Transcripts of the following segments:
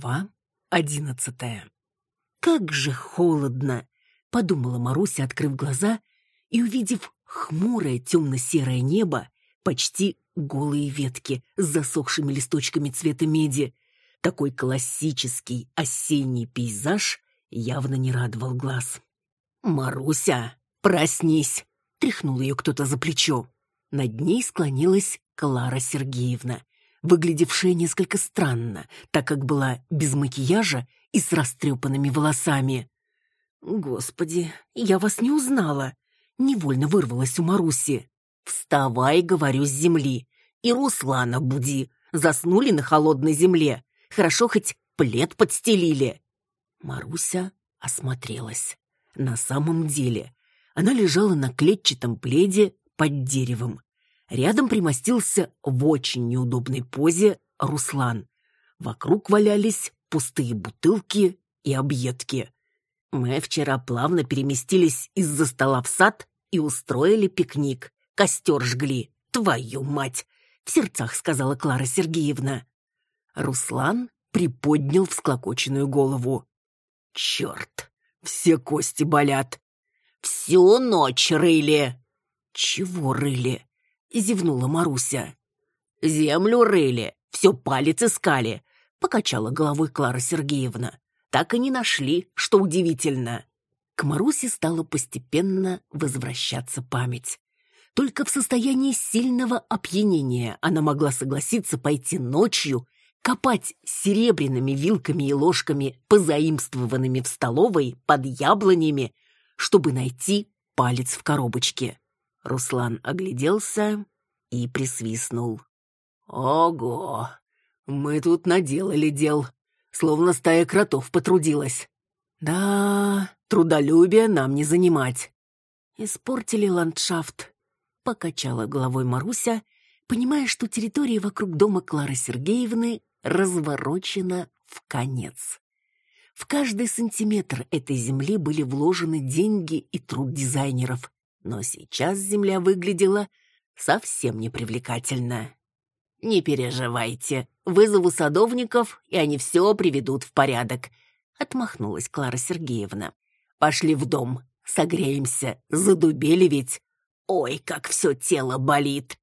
Глава одиннадцатая. «Как же холодно!» — подумала Маруся, открыв глаза и увидев хмурое темно-серое небо, почти голые ветки с засохшими листочками цвета меди. Такой классический осенний пейзаж явно не радовал глаз. «Маруся, проснись!» — тряхнул ее кто-то за плечо. Над ней склонилась Клара Сергеевна выглядевшая несколько странно, так как была без макияжа и с растрепанными волосами. «Господи, я вас не узнала!» — невольно вырвалась у Маруси. «Вставай, — говорю, — с земли, и Руслана буди. Заснули на холодной земле. Хорошо хоть плед подстелили». Маруся осмотрелась. На самом деле она лежала на клетчатом пледе под деревом. Рядом примостился в очень неудобной позе Руслан. Вокруг валялись пустые бутылки и объедки. Мы вчера плавно переместились из-за стола в сад и устроили пикник. Костер жгли. Твою мать! В сердцах сказала Клара Сергеевна. Руслан приподнял всклокоченную голову. Черт! Все кости болят. Всю ночь рыли. Чего рыли? — зевнула Маруся. «Землю рыли, все палец искали», — покачала головой Клара Сергеевна. «Так и не нашли, что удивительно». К Марусе стала постепенно возвращаться память. Только в состоянии сильного опьянения она могла согласиться пойти ночью, копать серебряными вилками и ложками, позаимствованными в столовой под яблонями, чтобы найти палец в коробочке. Руслан огляделся и присвистнул. «Ого! Мы тут наделали дел, словно стая кротов потрудилась. Да, трудолюбие нам не занимать». «Испортили ландшафт», — покачала головой Маруся, понимая, что территория вокруг дома Клары Сергеевны разворочена в конец. В каждый сантиметр этой земли были вложены деньги и труд дизайнеров, но сейчас земля выглядела совсем непривлекательно. «Не переживайте, вызову садовников, и они все приведут в порядок», — отмахнулась Клара Сергеевна. «Пошли в дом, согреемся, задубели ведь. Ой, как все тело болит!»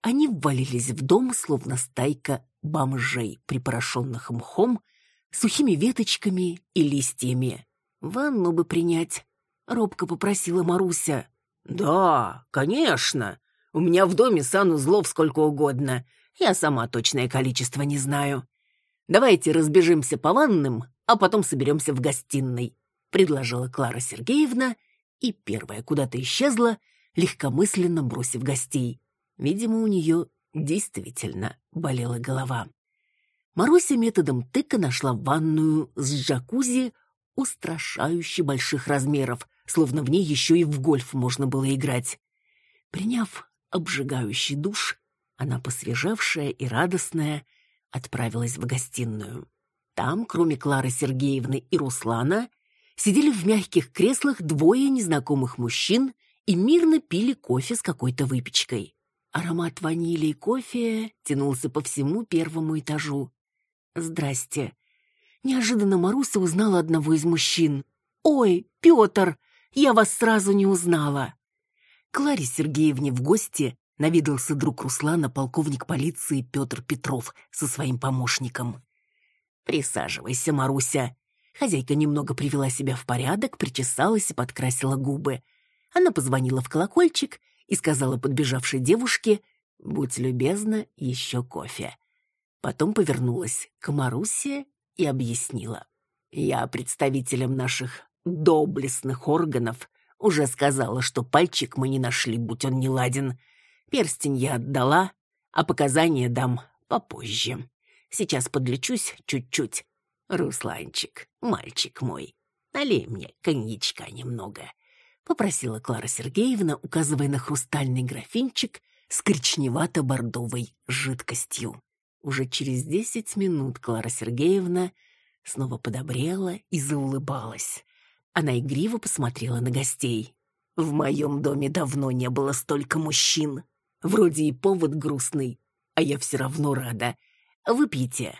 Они ввалились в дом, словно стайка бомжей, припорошенных мхом, сухими веточками и листьями. «Ванну бы принять», — робко попросила Маруся. «Да, конечно. У меня в доме санузлов сколько угодно. Я сама точное количество не знаю. Давайте разбежимся по ванным, а потом соберемся в гостиной», — предложила Клара Сергеевна, и первая куда-то исчезла, легкомысленно бросив гостей. Видимо, у нее действительно болела голова. Маруся методом тыка нашла ванную с джакузи устрашающе больших размеров, словно в ней еще и в гольф можно было играть. Приняв обжигающий душ, она, посвежевшая и радостная, отправилась в гостиную. Там, кроме Клары Сергеевны и Руслана, сидели в мягких креслах двое незнакомых мужчин и мирно пили кофе с какой-то выпечкой. Аромат ванили и кофе тянулся по всему первому этажу. «Здрасте». Неожиданно Маруся узнала одного из мужчин. «Ой, Петр!» Я вас сразу не узнала». Кларе Сергеевне в гости навидался друг Руслана, полковник полиции Петр Петров со своим помощником. «Присаживайся, Маруся». Хозяйка немного привела себя в порядок, причесалась и подкрасила губы. Она позвонила в колокольчик и сказала подбежавшей девушке «Будь любезна, еще кофе». Потом повернулась к Марусе и объяснила. «Я представителям наших доблестных органов уже сказала, что пальчик мы не нашли, будь он не ладен. Перстень я отдала, а показания дам попозже. Сейчас подлечусь чуть-чуть. Русланчик, мальчик мой, налей мне коньячка немного. Попросила Клара Сергеевна, указывая на хрустальный графинчик с коричневато-бордовой жидкостью. Уже через десять минут Клара Сергеевна снова подобрела и заулыбалась. Она игриво посмотрела на гостей. «В моем доме давно не было столько мужчин. Вроде и повод грустный, а я все равно рада. Выпьете».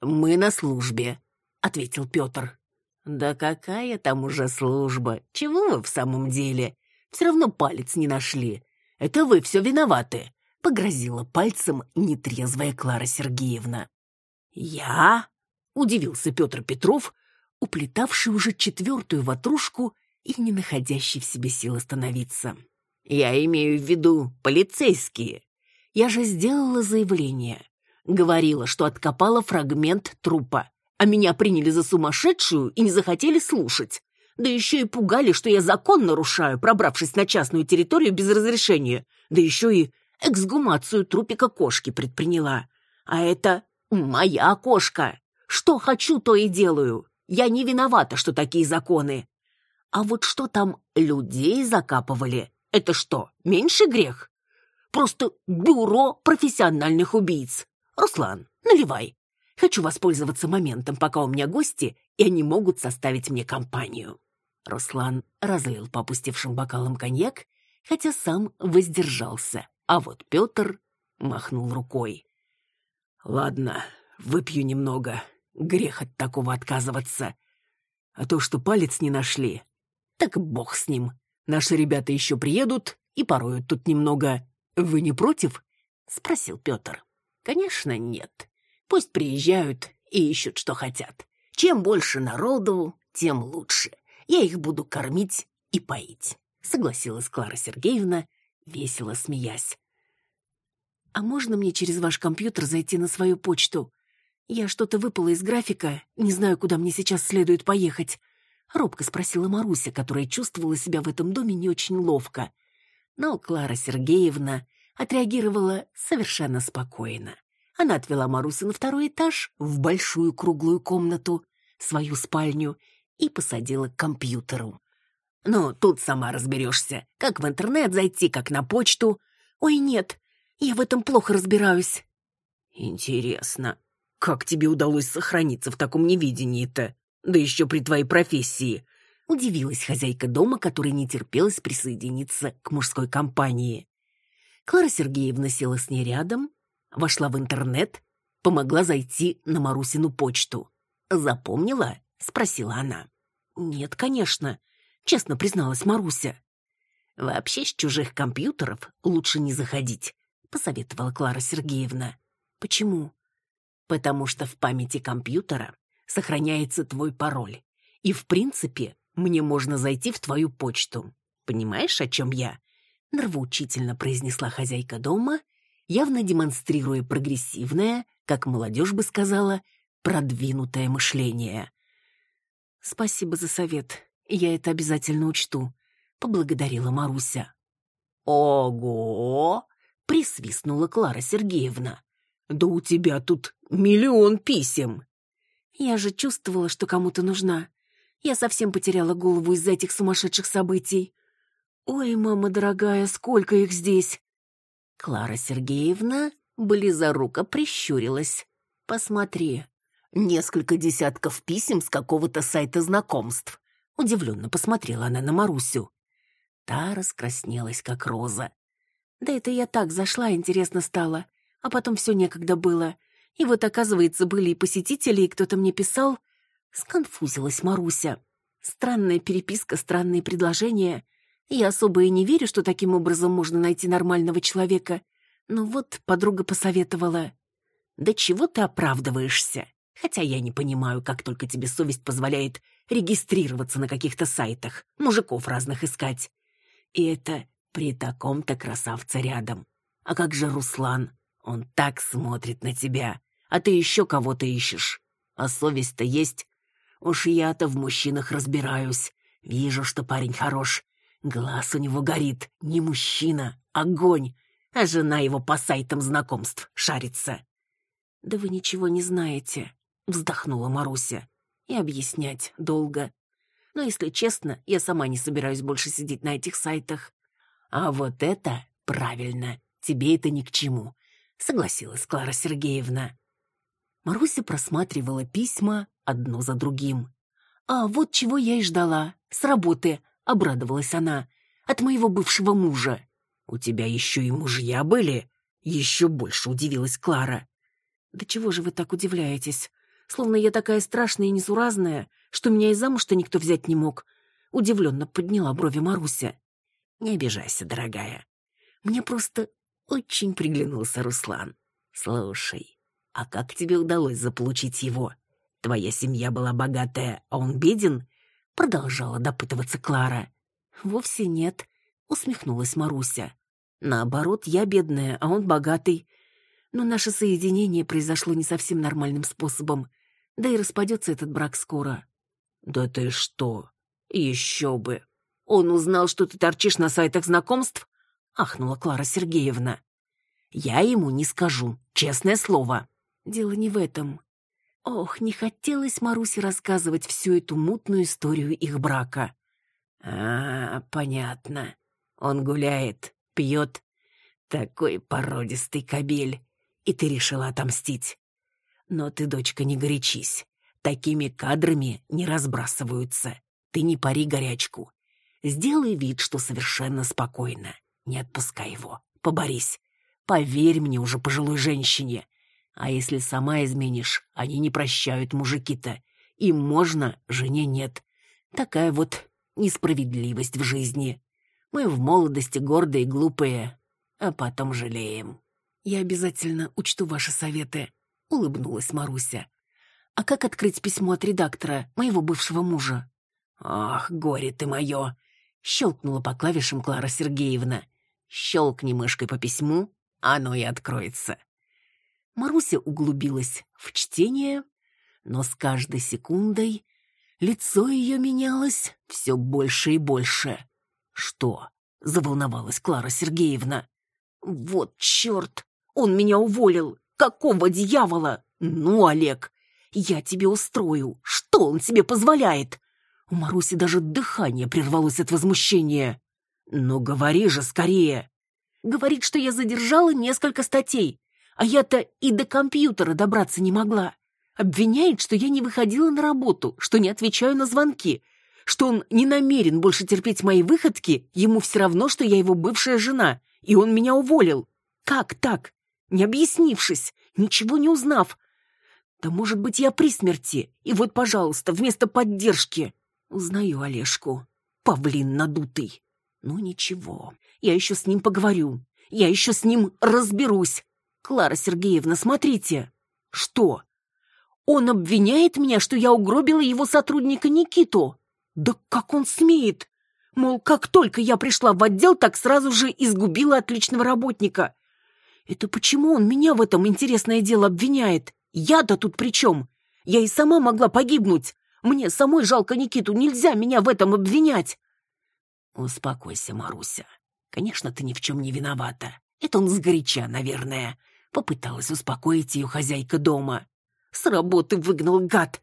Мы на службе, ответил Петр. Да какая там уже служба? Чего вы в самом деле? Все равно палец не нашли. Это вы все виноваты, погрозила пальцем нетрезвая Клара Сергеевна. Я? удивился Петр Петров, уплетавший уже четвертую ватрушку и не находящий в себе сил остановиться. Я имею в виду полицейские. Я же сделала заявление. Говорила, что откопала фрагмент трупа, а меня приняли за сумасшедшую и не захотели слушать. Да еще и пугали, что я закон нарушаю, пробравшись на частную территорию без разрешения. Да еще и эксгумацию трупика кошки предприняла. А это моя кошка. Что хочу, то и делаю. Я не виновата, что такие законы. А вот что там людей закапывали, это что, меньше грех? Просто бюро профессиональных убийц. Руслан, наливай. Хочу воспользоваться моментом, пока у меня гости, и они могут составить мне компанию. Руслан разлил по опустевшим бокалам коньяк, хотя сам воздержался, а вот Петр махнул рукой. «Ладно, выпью немного. Грех от такого отказываться. А то, что палец не нашли, так бог с ним. Наши ребята еще приедут и пороют тут немного. Вы не против?» — спросил Петр. «Конечно, нет. Пусть приезжают и ищут, что хотят. Чем больше народу, тем лучше. Я их буду кормить и поить», — согласилась Клара Сергеевна, весело смеясь. «А можно мне через ваш компьютер зайти на свою почту? Я что-то выпала из графика, не знаю, куда мне сейчас следует поехать», Робко спросила Маруся, которая чувствовала себя в этом доме не очень ловко. Но Клара Сергеевна отреагировала совершенно спокойно. Она отвела Марусю на второй этаж, в большую круглую комнату, свою спальню, и посадила к компьютеру. «Ну, тут сама разберешься, как в интернет зайти, как на почту». «Ой, нет, я в этом плохо разбираюсь». «Интересно, как тебе удалось сохраниться в таком невидении-то?» Да еще при твоей профессии!» Удивилась хозяйка дома, которая не терпелась присоединиться к мужской компании. Клара Сергеевна села с ней рядом, вошла в интернет, помогла зайти на Марусину почту. «Запомнила?» — спросила она. «Нет, конечно», — честно призналась Маруся. «Вообще с чужих компьютеров лучше не заходить», — посоветовала Клара Сергеевна. «Почему?» «Потому что в памяти компьютера сохраняется твой пароль. И, в принципе, мне можно зайти в твою почту. Понимаешь, о чем я?» Нравоучительно произнесла хозяйка дома, явно демонстрируя прогрессивное, как молодежь бы сказала, продвинутое мышление. «Спасибо за совет. Я это обязательно учту», — поблагодарила Маруся. «Ого!» — присвистнула Клара Сергеевна. «Да у тебя тут миллион писем!» Я же чувствовала, что кому-то нужна. Я совсем потеряла голову из-за этих сумасшедших событий. Ой, мама дорогая, сколько их здесь! Клара Сергеевна близоруко прищурилась. Посмотри, несколько десятков писем с какого-то сайта знакомств. Удивленно посмотрела она на Марусю. Та раскраснелась, как роза. Да это я так зашла, интересно стало. А потом все некогда было. И вот, оказывается, были и посетители, и кто-то мне писал. Сконфузилась Маруся. Странная переписка, странные предложения. Я особо и не верю, что таким образом можно найти нормального человека. Но вот подруга посоветовала. «Да чего ты оправдываешься? Хотя я не понимаю, как только тебе совесть позволяет регистрироваться на каких-то сайтах, мужиков разных искать. И это при таком-то красавце рядом. А как же Руслан? Он так смотрит на тебя а ты еще кого-то ищешь. А совесть-то есть. Уж я-то в мужчинах разбираюсь. Вижу, что парень хорош. Глаз у него горит. Не мужчина, огонь. А жена его по сайтам знакомств шарится. «Да вы ничего не знаете», — вздохнула Маруся. «И объяснять долго. Но, если честно, я сама не собираюсь больше сидеть на этих сайтах. А вот это правильно. Тебе это ни к чему», — согласилась Клара Сергеевна. Маруся просматривала письма одно за другим. «А вот чего я и ждала. С работы», — обрадовалась она. «От моего бывшего мужа». «У тебя еще и мужья были?» Еще больше удивилась Клара. «Да чего же вы так удивляетесь? словно я такая страшная и несуразная, что меня и замуж-то никто взять не мог. Удивленно подняла брови Маруся. Не обижайся, дорогая. Мне просто очень приглянулся Руслан. Слушай, а как тебе удалось заполучить его? Твоя семья была богатая, а он беден? Продолжала допытываться Клара. Вовсе нет, усмехнулась Маруся. Наоборот, я бедная, а он богатый. Но наше соединение произошло не совсем нормальным способом. Да и распадется этот брак скоро. Да ты что? Еще бы. Он узнал, что ты торчишь на сайтах знакомств? Ахнула Клара Сергеевна. Я ему не скажу, честное слово. Дело не в этом. Ох, не хотелось Марусе рассказывать всю эту мутную историю их брака. А, понятно. Он гуляет, пьет. Такой породистый кобель. И ты решила отомстить. Но ты, дочка, не горячись. Такими кадрами не разбрасываются. Ты не пари горячку. Сделай вид, что совершенно спокойно. Не отпускай его. Поборись. Поверь мне уже пожилой женщине. А если сама изменишь, они не прощают мужики-то. Им можно, жене нет. Такая вот несправедливость в жизни. Мы в молодости гордые и глупые, а потом жалеем. Я обязательно учту ваши советы, улыбнулась Маруся. А как открыть письмо от редактора, моего бывшего мужа? Ах, горе ты мое! Щелкнула по клавишам Клара Сергеевна. Щелкни мышкой по письму, оно и откроется. Маруся углубилась в чтение, но с каждой секундой лицо ее менялось все больше и больше. «Что?» — заволновалась Клара Сергеевна. «Вот черт! Он меня уволил! Какого дьявола? Ну, Олег, я тебе устрою! Что он себе позволяет?» У Маруси даже дыхание прервалось от возмущения. «Ну, говори же скорее!» Говорит, что я задержала несколько статей, а я-то и до компьютера добраться не могла. Обвиняет, что я не выходила на работу, что не отвечаю на звонки, что он не намерен больше терпеть мои выходки, ему все равно, что я его бывшая жена, и он меня уволил. Как так? Не объяснившись, ничего не узнав. Да может быть, я при смерти, и вот, пожалуйста, вместо поддержки. Узнаю Олежку. Павлин надутый. Ну ничего, я еще с ним поговорю. Я еще с ним разберусь. Клара Сергеевна, смотрите. Что? Он обвиняет меня, что я угробила его сотрудника Никиту. Да как он смеет? Мол, как только я пришла в отдел, так сразу же изгубила отличного работника. Это почему он меня в этом интересное дело обвиняет? Я-то тут при чем? Я и сама могла погибнуть. Мне самой жалко Никиту, нельзя меня в этом обвинять. Успокойся, Маруся. Конечно, ты ни в чем не виновата. Это он сгоряча, наверное. Попыталась успокоить ее хозяйка дома. С работы выгнал гад.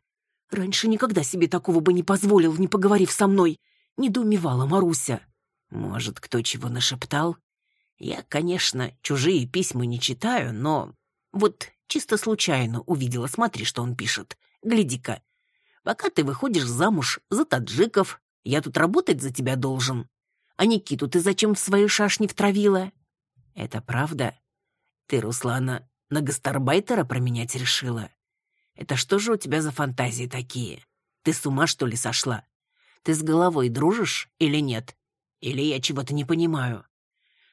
Раньше никогда себе такого бы не позволил, не поговорив со мной. Недоумевала Маруся. Может, кто чего нашептал? Я, конечно, чужие письма не читаю, но... Вот чисто случайно увидела, смотри, что он пишет. Гляди-ка. Пока ты выходишь замуж за таджиков, я тут работать за тебя должен. А Никиту ты зачем в свою шашни втравила? Это правда? Ты, Руслана, на гастарбайтера променять решила? Это что же у тебя за фантазии такие? Ты с ума, что ли, сошла? Ты с головой дружишь или нет? Или я чего-то не понимаю?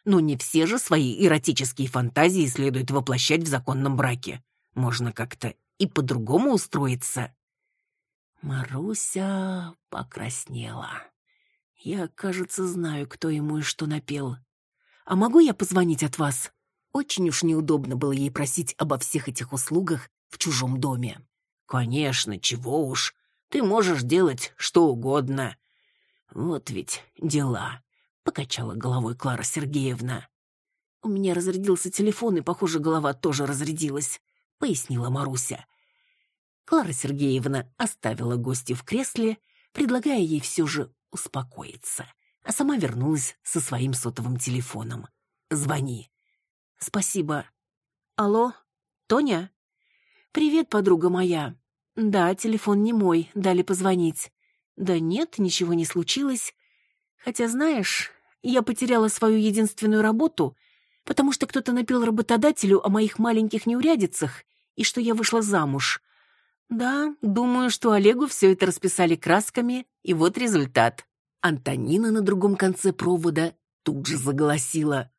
Ну, не все же свои эротические фантазии следует воплощать в законном браке. Можно как-то и по-другому устроиться. Маруся покраснела. Я, кажется, знаю, кто ему и что напел. А могу я позвонить от вас? Очень уж неудобно было ей просить обо всех этих услугах в чужом доме. Конечно, чего уж. Ты можешь делать что угодно. Вот ведь дела, покачала головой Клара Сергеевна. У меня разрядился телефон, и, похоже, голова тоже разрядилась, пояснила Маруся. Клара Сергеевна оставила гостью в кресле, предлагая ей все же успокоиться, а сама вернулась со своим сотовым телефоном. «Звони». «Спасибо. Алло, Тоня?» «Привет, подруга моя. Да, телефон не мой, дали позвонить. Да нет, ничего не случилось. Хотя, знаешь, я потеряла свою единственную работу, потому что кто-то напел работодателю о моих маленьких неурядицах и что я вышла замуж. Да, думаю, что Олегу все это расписали красками, и вот результат. Антонина на другом конце провода тут же заголосила.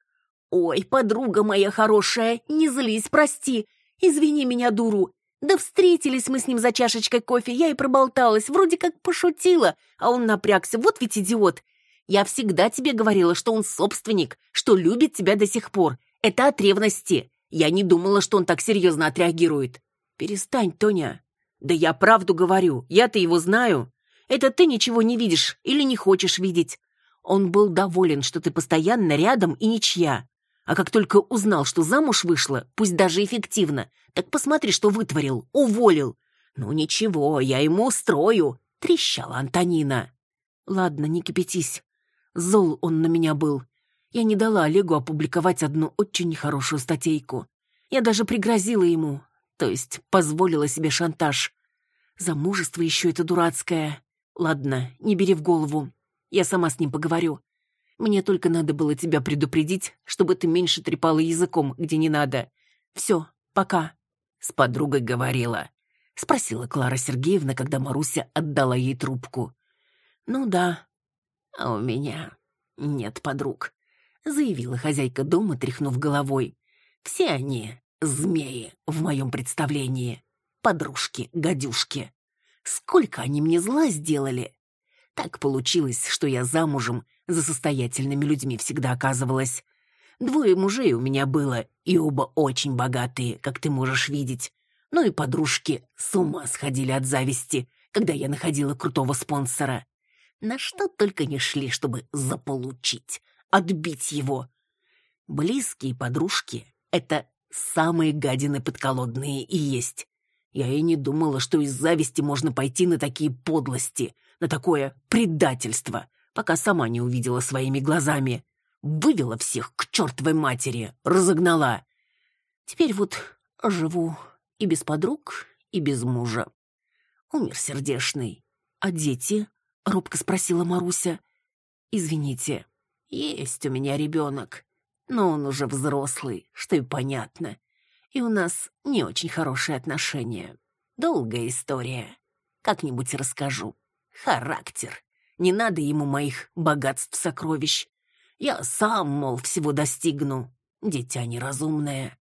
«Ой, подруга моя хорошая, не злись, прости. Извини меня, дуру. Да встретились мы с ним за чашечкой кофе, я и проболталась, вроде как пошутила, а он напрягся, вот ведь идиот. Я всегда тебе говорила, что он собственник, что любит тебя до сих пор. Это от ревности. Я не думала, что он так серьезно отреагирует. Перестань, Тоня. Да я правду говорю, я-то его знаю. Это ты ничего не видишь или не хочешь видеть. Он был доволен, что ты постоянно рядом и ничья. А как только узнал, что замуж вышла, пусть даже эффективно, так посмотри, что вытворил, уволил. Ну ничего, я ему устрою, трещала Антонина. Ладно, не кипятись. Зол он на меня был. Я не дала Олегу опубликовать одну очень нехорошую статейку. Я даже пригрозила ему, то есть позволила себе шантаж. Замужество еще это дурацкое. Ладно, не бери в голову. Я сама с ним поговорю. Мне только надо было тебя предупредить, чтобы ты меньше трепала языком, где не надо. Все, пока. С подругой говорила. Спросила Клара Сергеевна, когда Маруся отдала ей трубку. Ну да, а у меня нет подруг, заявила хозяйка дома, тряхнув головой. Все они змеи в моем представлении. Подружки, гадюшки. Сколько они мне зла сделали. Так получилось, что я замужем за состоятельными людьми всегда оказывалась. Двое мужей у меня было, и оба очень богатые, как ты можешь видеть. Ну и подружки с ума сходили от зависти, когда я находила крутого спонсора. На что только не шли, чтобы заполучить, отбить его. Близкие подружки — это самые гадины подколодные и есть. Я и не думала, что из зависти можно пойти на такие подлости, на такое предательство, пока сама не увидела своими глазами. Вывела всех к чертовой матери, разогнала. Теперь вот живу и без подруг, и без мужа. Умер сердешный. А дети? — робко спросила Маруся. «Извините, есть у меня ребенок, но он уже взрослый, что и понятно. И у нас не очень хорошие отношения. Долгая история. Как-нибудь расскажу. Характер. Не надо ему моих богатств-сокровищ. Я сам, мол, всего достигну. Дитя неразумное.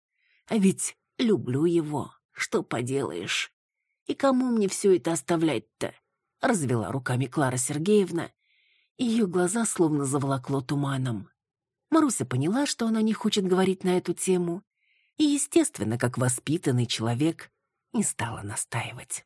А ведь люблю его. Что поделаешь? И кому мне все это оставлять-то? развела руками Клара Сергеевна, ее глаза словно заволокло туманом. Маруся поняла, что она не хочет говорить на эту тему, и, естественно, как воспитанный человек, не стала настаивать.